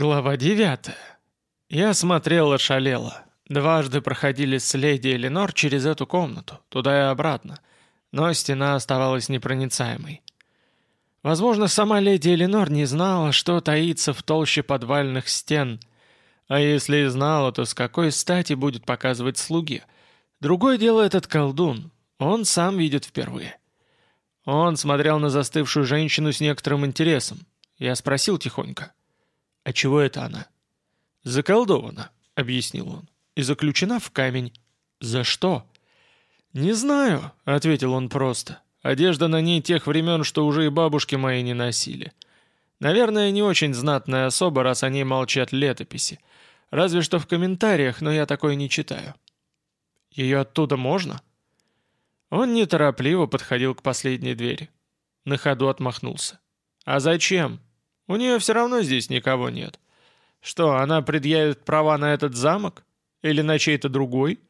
Глава девятая. Я смотрел ошалело. Дважды проходили с леди Эленор через эту комнату, туда и обратно, но стена оставалась непроницаемой. Возможно, сама леди Эленор не знала, что таится в толще подвальных стен, а если и знала, то с какой стати будет показывать слуге. Другое дело этот колдун, он сам видит впервые. Он смотрел на застывшую женщину с некоторым интересом. Я спросил тихонько. «А чего это она?» «Заколдована», — объяснил он, — «и заключена в камень». «За что?» «Не знаю», — ответил он просто. «Одежда на ней тех времен, что уже и бабушки мои не носили. Наверное, не очень знатная особа, раз о ней молчат летописи. Разве что в комментариях, но я такое не читаю». «Ее оттуда можно?» Он неторопливо подходил к последней двери. На ходу отмахнулся. «А зачем? У нее все равно здесь никого нет. Что, она предъявит права на этот замок? Или на чей-то другой?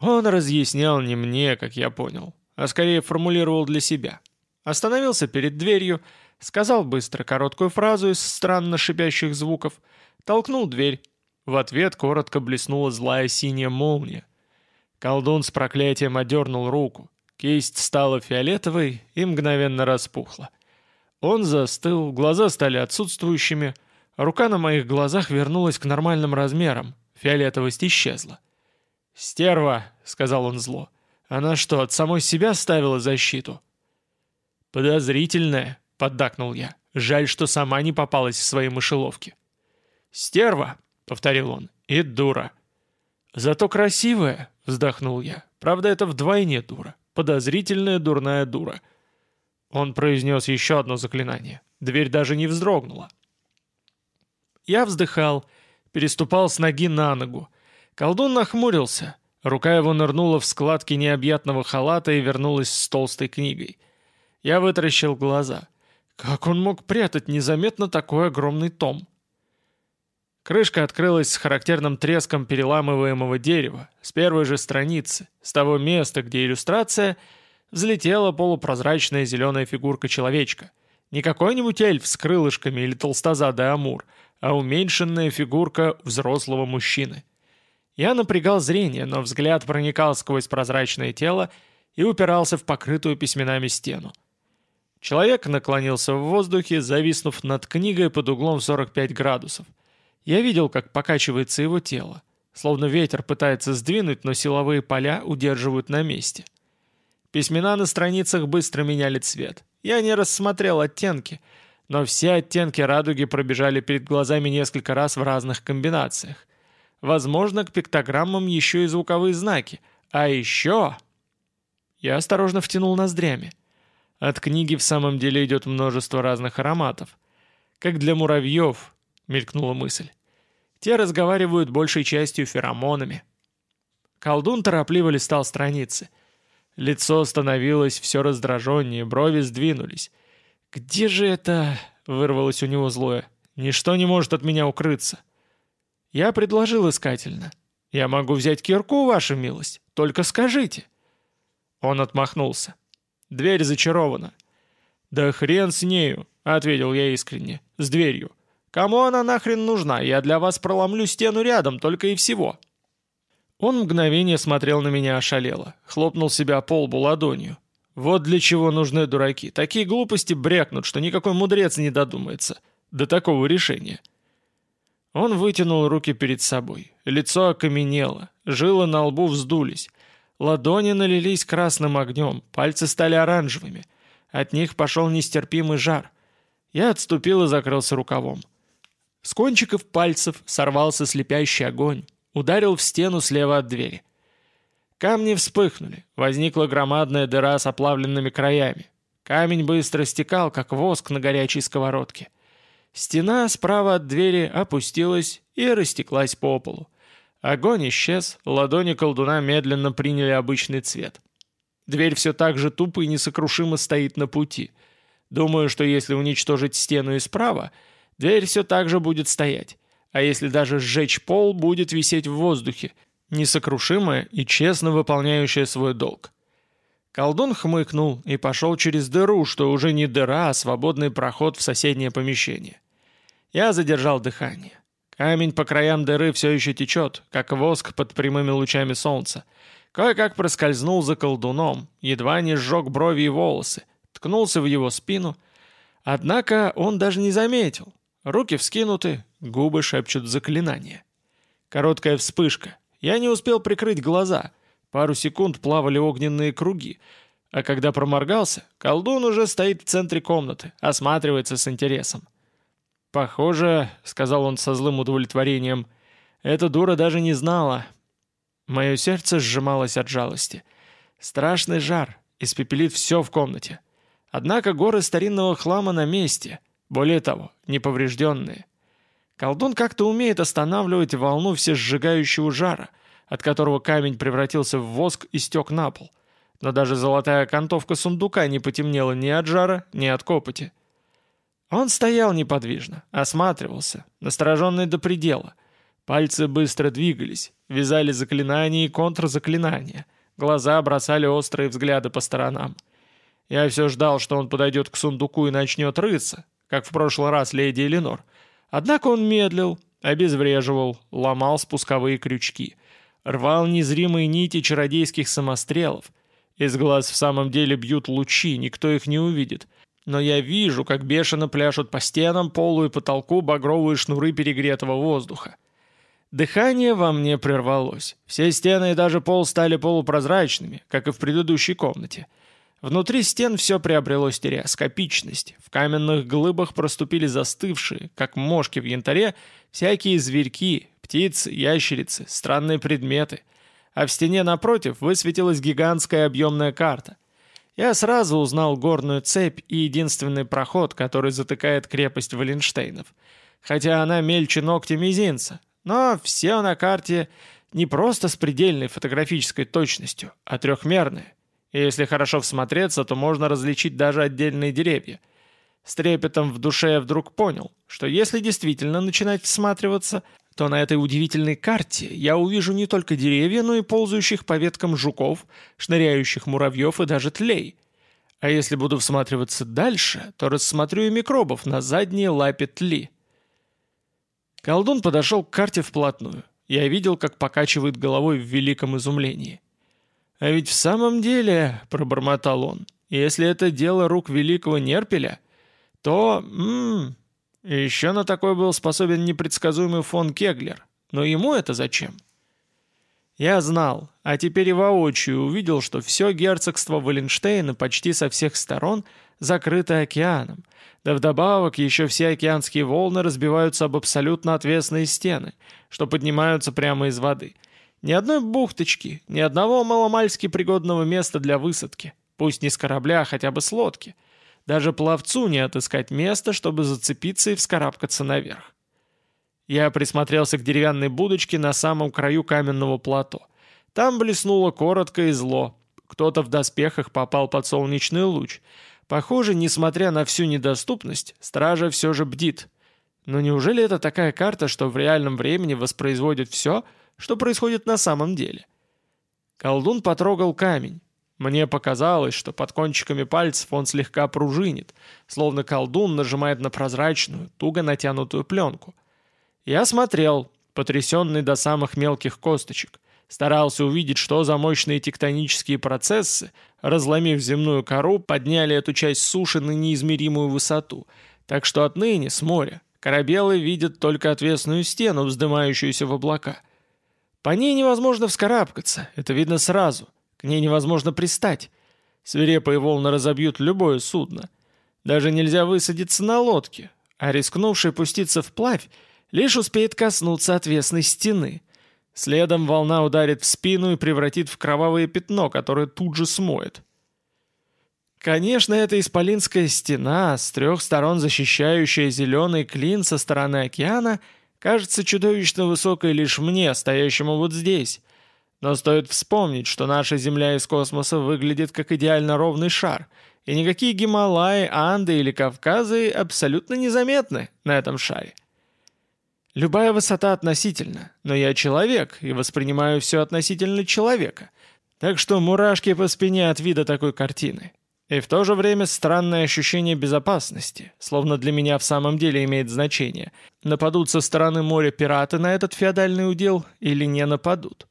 Он разъяснял не мне, как я понял, а скорее формулировал для себя. Остановился перед дверью, сказал быстро короткую фразу из странно шипящих звуков, толкнул дверь. В ответ коротко блеснула злая синяя молния. Колдун с проклятием одернул руку. Кисть стала фиолетовой и мгновенно распухла. Он застыл, глаза стали отсутствующими, рука на моих глазах вернулась к нормальным размерам, фиолетовость исчезла. «Стерва», — сказал он зло, — «она что, от самой себя ставила защиту?» «Подозрительная», — поддакнул я. «Жаль, что сама не попалась в свои мышеловки». «Стерва», — повторил он, — «и дура». «Зато красивая», — вздохнул я. «Правда, это вдвойне дура. Подозрительная дурная дура». Он произнес еще одно заклинание. Дверь даже не вздрогнула. Я вздыхал, переступал с ноги на ногу. Колдун нахмурился. Рука его нырнула в складки необъятного халата и вернулась с толстой книгой. Я вытаращил глаза. Как он мог прятать незаметно такой огромный том? Крышка открылась с характерным треском переламываемого дерева, с первой же страницы, с того места, где иллюстрация — взлетела полупрозрачная зеленая фигурка человечка. Не какой-нибудь эльф с крылышками или толстозадый амур, а уменьшенная фигурка взрослого мужчины. Я напрягал зрение, но взгляд проникал сквозь прозрачное тело и упирался в покрытую письменами стену. Человек наклонился в воздухе, зависнув над книгой под углом 45 градусов. Я видел, как покачивается его тело, словно ветер пытается сдвинуть, но силовые поля удерживают на месте. Письмена на страницах быстро меняли цвет. Я не рассмотрел оттенки, но все оттенки радуги пробежали перед глазами несколько раз в разных комбинациях. Возможно, к пиктограммам еще и звуковые знаки. А еще... Я осторожно втянул ноздрями. От книги в самом деле идет множество разных ароматов. Как для муравьев, мелькнула мысль. Те разговаривают большей частью феромонами. Колдун торопливо листал страницы — Лицо становилось все раздраженнее, брови сдвинулись. «Где же это...» — вырвалось у него злое. «Ничто не может от меня укрыться». Я предложил искательно. «Я могу взять кирку, ваша милость, только скажите». Он отмахнулся. «Дверь зачарована». «Да хрен с нею», — ответил я искренне, — «с дверью. Кому она нахрен нужна? Я для вас проломлю стену рядом, только и всего». Он мгновение смотрел на меня ошалело, хлопнул себя по лбу ладонью. Вот для чего нужны дураки. Такие глупости брякнут, что никакой мудрец не додумается. До такого решения. Он вытянул руки перед собой. Лицо окаменело, жилы на лбу вздулись. Ладони налились красным огнем, пальцы стали оранжевыми. От них пошел нестерпимый жар. Я отступил и закрылся рукавом. С кончиков пальцев сорвался слепящий огонь ударил в стену слева от двери. Камни вспыхнули, возникла громадная дыра с оплавленными краями. Камень быстро стекал, как воск на горячей сковородке. Стена справа от двери опустилась и растеклась по полу. Огонь исчез, ладони колдуна медленно приняли обычный цвет. Дверь все так же тупо и несокрушимо стоит на пути. Думаю, что если уничтожить стену и справа, дверь все так же будет стоять а если даже сжечь пол, будет висеть в воздухе, несокрушимая и честно выполняющая свой долг. Колдун хмыкнул и пошел через дыру, что уже не дыра, а свободный проход в соседнее помещение. Я задержал дыхание. Камень по краям дыры все еще течет, как воск под прямыми лучами солнца. Кое-как проскользнул за колдуном, едва не сжег брови и волосы, ткнулся в его спину. Однако он даже не заметил. Руки вскинуты, губы шепчут заклинание. Короткая вспышка. Я не успел прикрыть глаза. Пару секунд плавали огненные круги. А когда проморгался, колдун уже стоит в центре комнаты, осматривается с интересом. «Похоже», — сказал он со злым удовлетворением, — «эта дура даже не знала». Мое сердце сжималось от жалости. Страшный жар, испепелит все в комнате. Однако горы старинного хлама на месте, более того, неповрежденные. Колдун как-то умеет останавливать волну всесжигающего жара, от которого камень превратился в воск и стек на пол. Но даже золотая окантовка сундука не потемнела ни от жара, ни от копоти. Он стоял неподвижно, осматривался, настороженный до предела. Пальцы быстро двигались, вязали заклинания и контрзаклинания. Глаза бросали острые взгляды по сторонам. Я все ждал, что он подойдет к сундуку и начнет рыться, как в прошлый раз леди Эленор. Однако он медлил, обезвреживал, ломал спусковые крючки, рвал незримые нити чародейских самострелов. Из глаз в самом деле бьют лучи, никто их не увидит — но я вижу, как бешено пляшут по стенам, полу и потолку багровые шнуры перегретого воздуха. Дыхание во мне прервалось. Все стены и даже пол стали полупрозрачными, как и в предыдущей комнате. Внутри стен все приобрело стереоскопичность. В каменных глыбах проступили застывшие, как мошки в янтаре, всякие зверьки, птицы, ящерицы, странные предметы. А в стене напротив высветилась гигантская объемная карта. Я сразу узнал горную цепь и единственный проход, который затыкает крепость Валенштейнов. Хотя она мельче ногти мизинца. Но все на карте не просто с предельной фотографической точностью, а трехмерные. И если хорошо всмотреться, то можно различить даже отдельные деревья. С трепетом в душе я вдруг понял, что если действительно начинать всматриваться, то на этой удивительной карте я увижу не только деревья, но и ползающих по веткам жуков, шныряющих муравьев и даже тлей. А если буду всматриваться дальше, то рассмотрю и микробов на задней лапе тли. Колдун подошел к карте вплотную. Я видел, как покачивает головой в великом изумлении. «А ведь в самом деле», — пробормотал он, — «если это дело рук великого Нерпеля, то... М -м, еще на такой был способен непредсказуемый фон Кеглер. Но ему это зачем? Я знал, а теперь и воочию увидел, что все герцогство Валенштейна почти со всех сторон закрыто океаном. Да вдобавок еще все океанские волны разбиваются об абсолютно отвесные стены, что поднимаются прямо из воды. Ни одной бухточки, ни одного маломальски пригодного места для высадки. Пусть не с корабля, а хотя бы с лодки. Даже пловцу не отыскать место, чтобы зацепиться и вскарабкаться наверх. Я присмотрелся к деревянной будочке на самом краю каменного плато. Там блеснуло коротко и зло. Кто-то в доспехах попал под солнечный луч. Похоже, несмотря на всю недоступность, стража все же бдит. Но неужели это такая карта, что в реальном времени воспроизводит все, что происходит на самом деле? Колдун потрогал камень. Мне показалось, что под кончиками пальцев он слегка пружинит, словно колдун нажимает на прозрачную, туго натянутую пленку. Я смотрел, потрясенный до самых мелких косточек, старался увидеть, что за мощные тектонические процессы, разломив земную кору, подняли эту часть суши на неизмеримую высоту, так что отныне, с моря, корабелы видят только отвесную стену, вздымающуюся в облака. По ней невозможно вскарабкаться, это видно сразу — к ней невозможно пристать. Свирепые волны разобьют любое судно. Даже нельзя высадиться на лодке, а рискнувший пуститься вплавь лишь успеет коснуться отвесной стены. Следом волна ударит в спину и превратит в кровавое пятно, которое тут же смоет. Конечно, эта исполинская стена, с трех сторон защищающая зеленый клин со стороны океана, кажется чудовищно высокой лишь мне, стоящему вот здесь — но стоит вспомнить, что наша Земля из космоса выглядит как идеально ровный шар, и никакие Гималаи, Анды или Кавказы абсолютно незаметны на этом шаре. Любая высота относительна, но я человек и воспринимаю все относительно человека, так что мурашки по спине от вида такой картины. И в то же время странное ощущение безопасности, словно для меня в самом деле имеет значение, нападут со стороны моря пираты на этот феодальный удел или не нападут.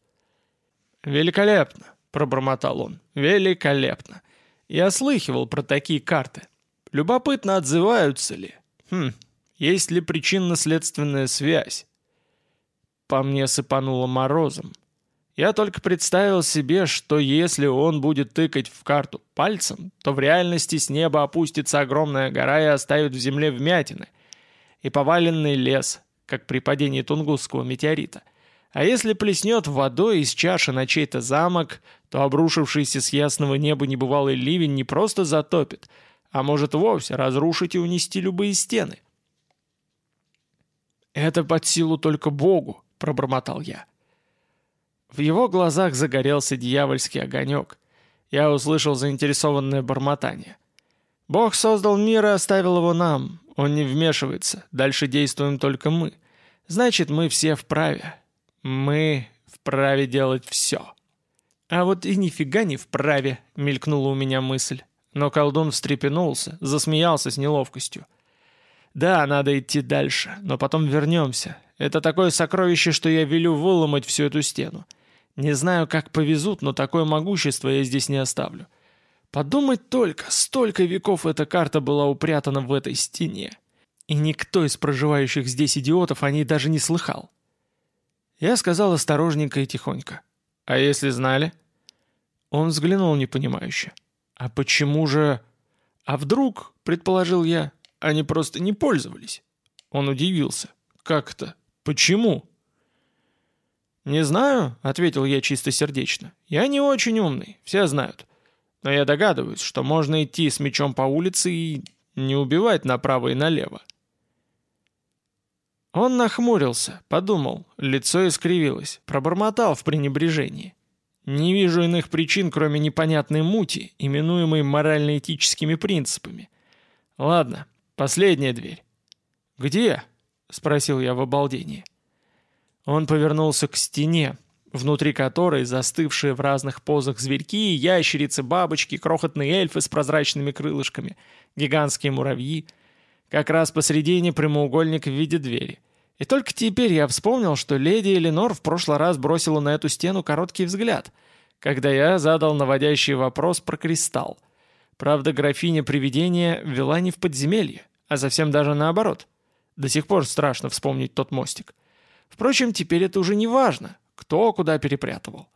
«Великолепно!» — пробормотал он. «Великолепно! Я слыхивал про такие карты. Любопытно, отзываются ли? Хм, есть ли причинно-следственная связь?» По мне сыпануло морозом. Я только представил себе, что если он будет тыкать в карту пальцем, то в реальности с неба опустится огромная гора и оставит в земле вмятины. И поваленный лес, как при падении Тунгусского метеорита. А если плеснет водой из чаши на чей-то замок, то обрушившийся с ясного неба небывалый ливень не просто затопит, а может вовсе разрушить и унести любые стены. «Это под силу только Богу», — пробормотал я. В его глазах загорелся дьявольский огонек. Я услышал заинтересованное бормотание. «Бог создал мир и оставил его нам. Он не вмешивается. Дальше действуем только мы. Значит, мы все вправе. Мы вправе делать все». «А вот и нифига не вправе», — мелькнула у меня мысль. Но колдун встрепенулся, засмеялся с неловкостью. «Да, надо идти дальше, но потом вернемся. Это такое сокровище, что я велю выломать всю эту стену. Не знаю, как повезут, но такое могущество я здесь не оставлю. Подумать только, столько веков эта карта была упрятана в этой стене. И никто из проживающих здесь идиотов о ней даже не слыхал. Я сказал осторожненько и тихонько. «А если знали?» Он взглянул непонимающе. «А почему же...» «А вдруг, — предположил я, — они просто не пользовались?» Он удивился. «Как это? Почему?» «Не знаю», — ответил я чистосердечно. «Я не очень умный, все знают. Но я догадываюсь, что можно идти с мечом по улице и не убивать направо и налево». Он нахмурился, подумал, лицо искривилось, пробормотал в пренебрежении. «Не вижу иных причин, кроме непонятной мути, именуемой морально-этическими принципами. Ладно, последняя дверь». «Где?» — спросил я в обалдении. Он повернулся к стене, внутри которой застывшие в разных позах зверьки, ящерицы, бабочки, крохотные эльфы с прозрачными крылышками, гигантские муравьи. Как раз посредине прямоугольник в виде двери. И только теперь я вспомнил, что леди Эленор в прошлый раз бросила на эту стену короткий взгляд, когда я задал наводящий вопрос про кристалл. Правда, графиня-привидения вела не в подземелье, а совсем даже наоборот. До сих пор страшно вспомнить тот мостик. Впрочем, теперь это уже не важно, кто куда перепрятывал.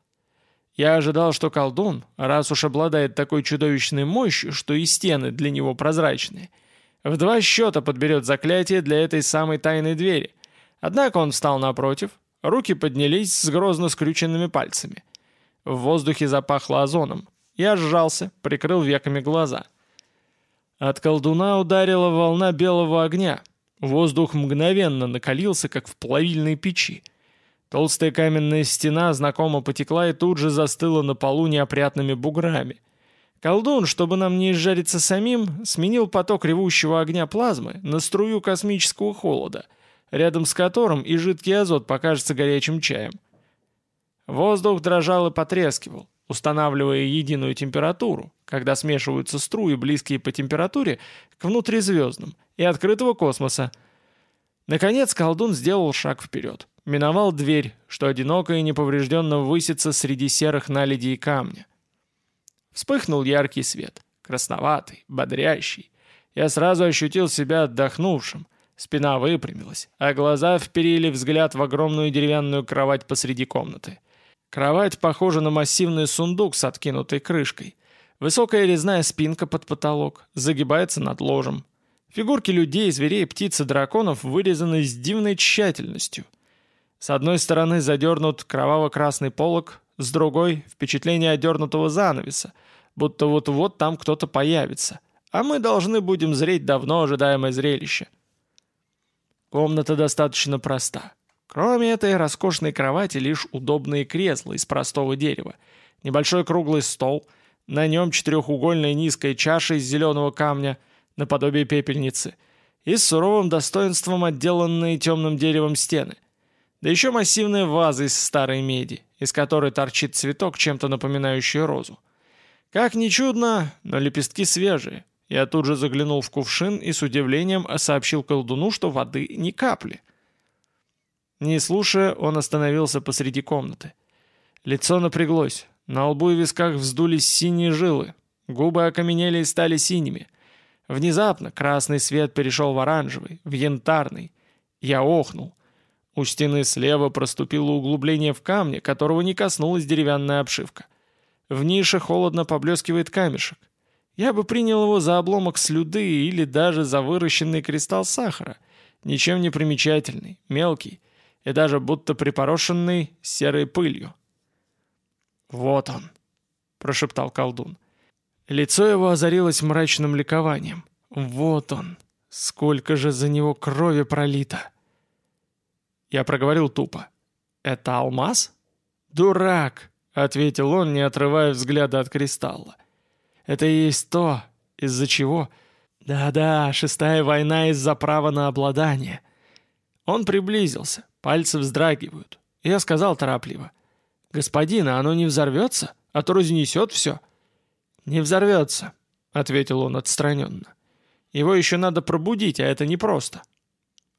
Я ожидал, что колдун, раз уж обладает такой чудовищной мощью, что и стены для него прозрачные, в два счета подберет заклятие для этой самой тайной двери. Однако он встал напротив, руки поднялись с грозно скрюченными пальцами. В воздухе запахло озоном. Я сжался, прикрыл веками глаза. От колдуна ударила волна белого огня — Воздух мгновенно накалился, как в плавильной печи. Толстая каменная стена знакомо потекла и тут же застыла на полу неопрятными буграми. Колдун, чтобы нам не изжариться самим, сменил поток ревущего огня плазмы на струю космического холода, рядом с которым и жидкий азот покажется горячим чаем. Воздух дрожал и потрескивал, устанавливая единую температуру, когда смешиваются струи, близкие по температуре, к внутризвездным – и открытого космоса. Наконец колдун сделал шаг вперед. Миновал дверь, что одиноко и неповрежденно высится среди серых наледей камня. Вспыхнул яркий свет, красноватый, бодрящий. Я сразу ощутил себя отдохнувшим. Спина выпрямилась, а глаза вперили взгляд в огромную деревянную кровать посреди комнаты. Кровать похожа на массивный сундук с откинутой крышкой. Высокая резная спинка под потолок, загибается над ложем. Фигурки людей, зверей, птиц и драконов вырезаны с дивной тщательностью. С одной стороны задернут кроваво-красный полог, с другой — впечатление одернутого занавеса, будто вот-вот там кто-то появится, а мы должны будем зреть давно ожидаемое зрелище. Комната достаточно проста. Кроме этой роскошной кровати лишь удобные кресла из простого дерева, небольшой круглый стол, на нем четырехугольная низкая чаша из зеленого камня — наподобие пепельницы, и с суровым достоинством отделанные темным деревом стены. Да еще массивная ваза из старой меди, из которой торчит цветок, чем-то напоминающий розу. Как ни чудно, но лепестки свежие. Я тут же заглянул в кувшин и с удивлением сообщил колдуну, что воды ни капли. Не слушая, он остановился посреди комнаты. Лицо напряглось, на лбу и висках вздулись синие жилы, губы окаменели и стали синими. Внезапно красный свет перешел в оранжевый, в янтарный. Я охнул. У стены слева проступило углубление в камне, которого не коснулась деревянная обшивка. В нише холодно поблескивает камешек. Я бы принял его за обломок слюды или даже за выращенный кристалл сахара. Ничем не примечательный, мелкий и даже будто припорошенный серой пылью. «Вот он», — прошептал колдун. Лицо его озарилось мрачным ликованием. «Вот он! Сколько же за него крови пролито!» Я проговорил тупо. «Это алмаз?» «Дурак!» — ответил он, не отрывая взгляда от кристалла. «Это и есть то, из-за чего...» «Да-да, шестая война из-за права на обладание». Он приблизился, пальцы вздрагивают. Я сказал торопливо. «Господин, а оно не взорвется? А то разнесет все». «Не взорвется», — ответил он отстраненно. «Его еще надо пробудить, а это непросто».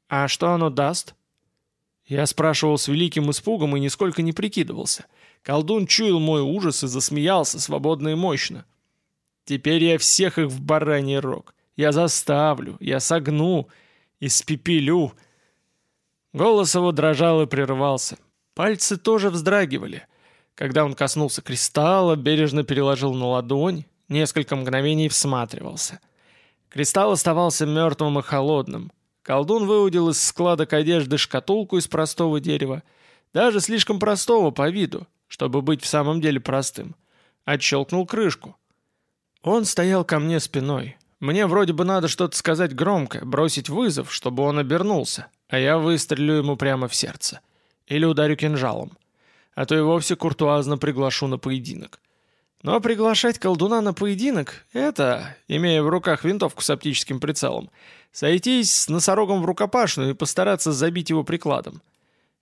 «А что оно даст?» Я спрашивал с великим испугом и нисколько не прикидывался. Колдун чуял мой ужас и засмеялся свободно и мощно. «Теперь я всех их в бараний рог. Я заставлю, я согну, испепелю». Голос его дрожал и прерывался. Пальцы тоже вздрагивали. Когда он коснулся кристалла, бережно переложил на ладонь, несколько мгновений всматривался. Кристалл оставался мертвым и холодным. Колдун выудил из складок одежды шкатулку из простого дерева, даже слишком простого по виду, чтобы быть в самом деле простым. Отщелкнул крышку. Он стоял ко мне спиной. Мне вроде бы надо что-то сказать громко, бросить вызов, чтобы он обернулся, а я выстрелю ему прямо в сердце. Или ударю кинжалом. А то и вовсе куртуазно приглашу на поединок. Но приглашать колдуна на поединок — это, имея в руках винтовку с оптическим прицелом — Сойтись с носорогом в рукопашную и постараться забить его прикладом.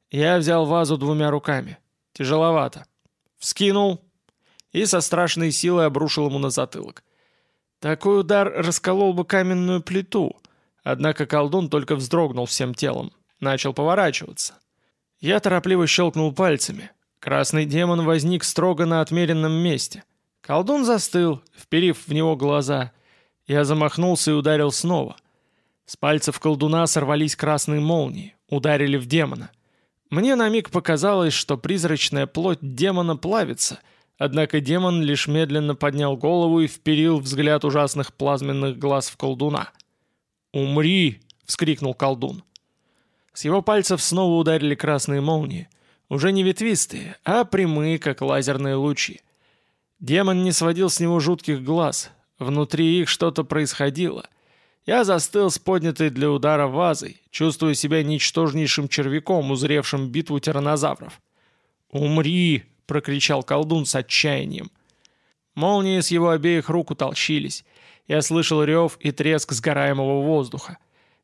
Я взял вазу двумя руками. Тяжеловато. Вскинул и со страшной силой обрушил ему на затылок. Такой удар расколол бы каменную плиту, однако колдун только вздрогнул всем телом, начал поворачиваться. Я торопливо щелкнул пальцами. Красный демон возник строго на отмеренном месте. Колдун застыл, вперив в него глаза. Я замахнулся и ударил снова — с пальцев колдуна сорвались красные молнии, ударили в демона. Мне на миг показалось, что призрачная плоть демона плавится, однако демон лишь медленно поднял голову и вперил взгляд ужасных плазменных глаз в колдуна. «Умри!» — вскрикнул колдун. С его пальцев снова ударили красные молнии, уже не ветвистые, а прямые, как лазерные лучи. Демон не сводил с него жутких глаз, внутри их что-то происходило — я застыл с поднятой для удара вазой, чувствуя себя ничтожнейшим червяком, узревшим битву тиранозавров. «Умри!» — прокричал колдун с отчаянием. Молнии с его обеих рук утолщились. Я слышал рев и треск сгораемого воздуха.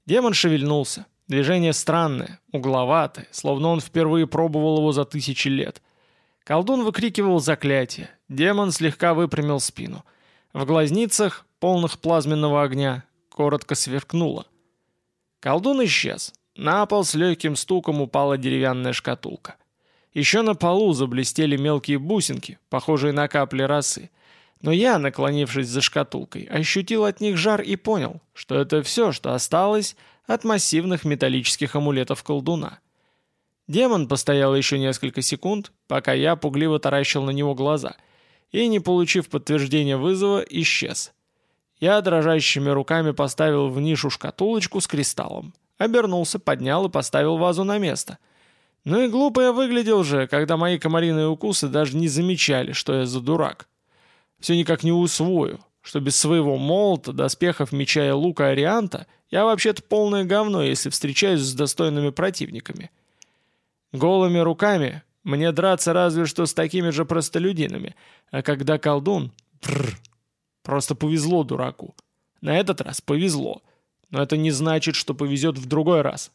Демон шевельнулся. Движение странное, угловатое, словно он впервые пробовал его за тысячи лет. Колдун выкрикивал заклятие. Демон слегка выпрямил спину. В глазницах, полных плазменного огня, коротко сверкнуло. Колдун исчез. На пол с легким стуком упала деревянная шкатулка. Еще на полу заблестели мелкие бусинки, похожие на капли росы. Но я, наклонившись за шкатулкой, ощутил от них жар и понял, что это все, что осталось от массивных металлических амулетов колдуна. Демон постоял еще несколько секунд, пока я пугливо таращил на него глаза, и, не получив подтверждения вызова, исчез. Я дрожащими руками поставил в нишу шкатулочку с кристаллом. Обернулся, поднял и поставил вазу на место. Ну и глупо я выглядел же, когда мои комариные укусы даже не замечали, что я за дурак. Все никак не усвою, что без своего молота, доспехов, меча и лука Арианта я вообще-то полное говно, если встречаюсь с достойными противниками. Голыми руками мне драться разве что с такими же простолюдинами, а когда колдун... Прррр, Просто повезло дураку. На этот раз повезло. Но это не значит, что повезет в другой раз.